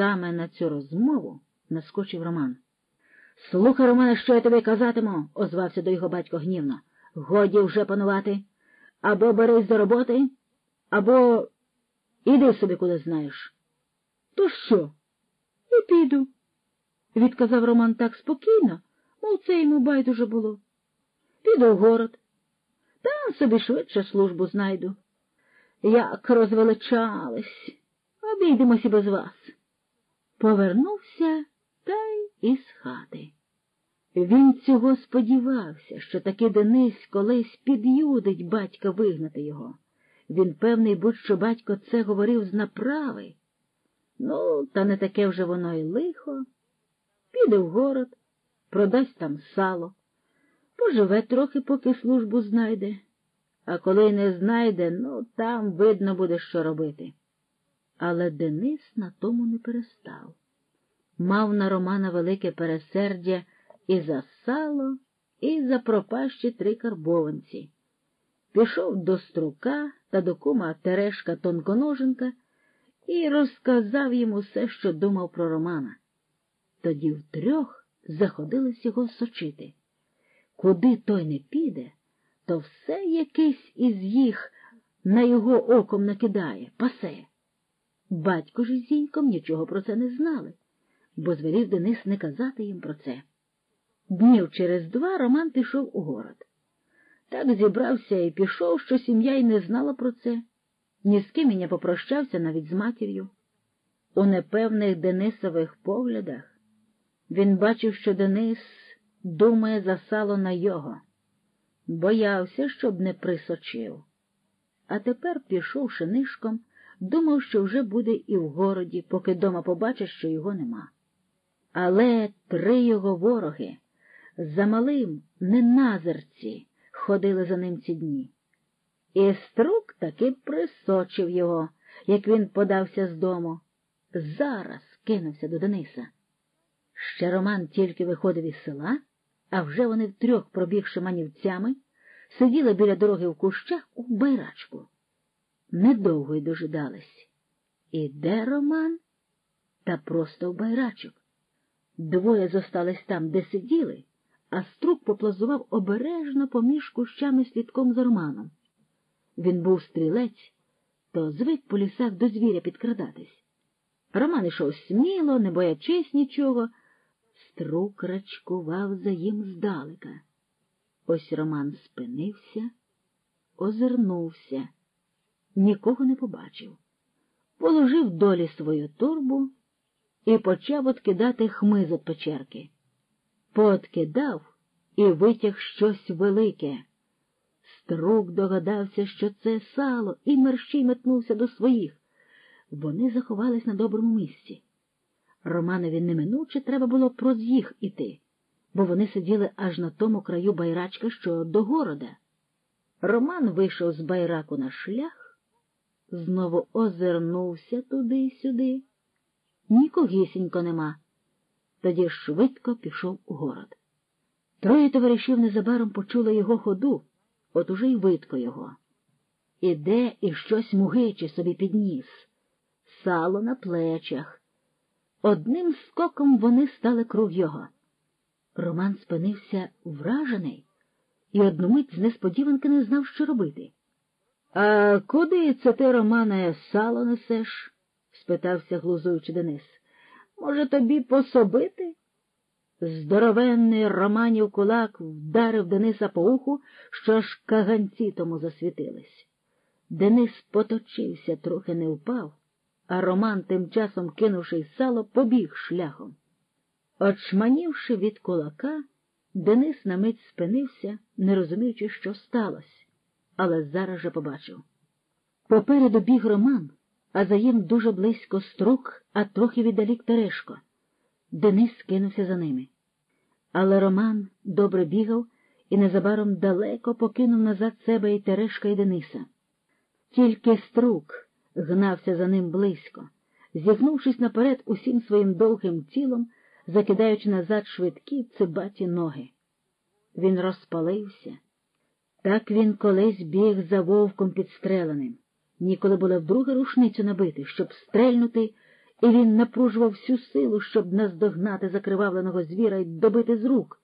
Саме на цю розмову наскочив Роман. Слухай, Романе, що я тобі казатиму, озвався до його батько гнівно. Годі вже панувати. Або берись до роботи, або іди собі куди знаєш. То що? І піду, відказав Роман так спокійно, мов це йому байдуже було. Піду в город. Там собі швидше службу знайду. Як розвеличались, обійдемося без вас. Повернувся та й із хати. Він цього сподівався, що таки Денис колись під'юдить батька вигнати його. Він певний, будь що батько це говорив з направи. Ну, та не таке вже воно й лихо. Піде в город, продасть там сало, поживе трохи, поки службу знайде, а коли не знайде, ну там видно буде, що робити. Але Денис на тому не перестав. Мав на Романа велике пересердя і за сало, і за пропащі три карбованці. Пішов до струка та до кума Терешка Тонконоженка і розказав йому все, що думав про Романа. Тоді втрьох заходились його сочити. Куди той не піде, то все якийсь із їх на його оком накидає, пасе. Батько ж із зіньком нічого про це не знали, бо звелів Денис не казати їм про це. Днів через два Роман пішов у город. Так зібрався і пішов, що сім'я й не знала про це, ні з ким і не попрощався навіть з матір'ю. У непевних Денисових поглядах він бачив, що Денис думає за сало на його, боявся, щоб не присочив. А тепер, пішовши нишком, думав, що вже буде і в городі, поки дома побачить, що його нема. Але три його вороги за малим неназерці ходили за ним ці дні. І струк таки присочив його, як він подався з дому. Зараз кинувся до Дениса. Ще Роман тільки виходив із села, а вже вони втрьох, пробігши манівцями, сиділи біля дороги в кущах у байрачку. Недовго й дожидались. Іде Роман та просто в байрачок. Двоє зостались там, де сиділи, а струк поплазував обережно поміж кущами слідком за Романом. Він був стрілець, то звик по лісах до звіря підкрадатись. Роман ішов сміло, не боячись нічого, струк рачкував за їм здалека. Ось Роман спинився, озирнувся, нікого не побачив, положив долі свою турбу і почав откидати хмиз от печерки. Пооткидав і витяг щось велике. Струк догадався, що це сало, і мерщій метнувся до своїх. Вони заховались на доброму місці. Романові неминуче треба було проз їх іти, бо вони сиділи аж на тому краю байрачка, що до города. Роман вийшов з байраку на шлях, знову озирнувся туди й сюди. Нікогісінько нема. Тоді швидко пішов у город. Троє товаришів незабаром почули його ходу, от уже й видко його. Іде і щось мугиче собі підніс, сало на плечах. Одним скоком вони стали круг його. Роман спинився вражений і одну мить з несподіванки не знав, що робити. А куди це ти, Романе, сало несеш? спитався глузуючи Денис. Може, тобі пособити? Здоровенний Романів кулак вдарив Дениса по уху, що аж каганці тому засвітились. Денис поточився, трохи не впав, а Роман, тим часом кинувши сало, побіг шляхом. Очманівши від кулака, Денис на мить спинився, не розуміючи, що сталося, але зараз же побачив. Попереду біг Роман а за їм дуже близько струк, а трохи віддалік Терешко. Денис кинувся за ними. Але Роман добре бігав і незабаром далеко покинув назад себе і Терешка, і Дениса. Тільки струк гнався за ним близько, зігнувшись наперед усім своїм довгим тілом, закидаючи назад швидкі цибаті ноги. Він розпалився. Так він колись біг за вовком підстреленим. Ніколи було вдруге рушницю набити, щоб стрельнути і він напружував всю силу, щоб наздогнати закривавленого звіра і добити з рук.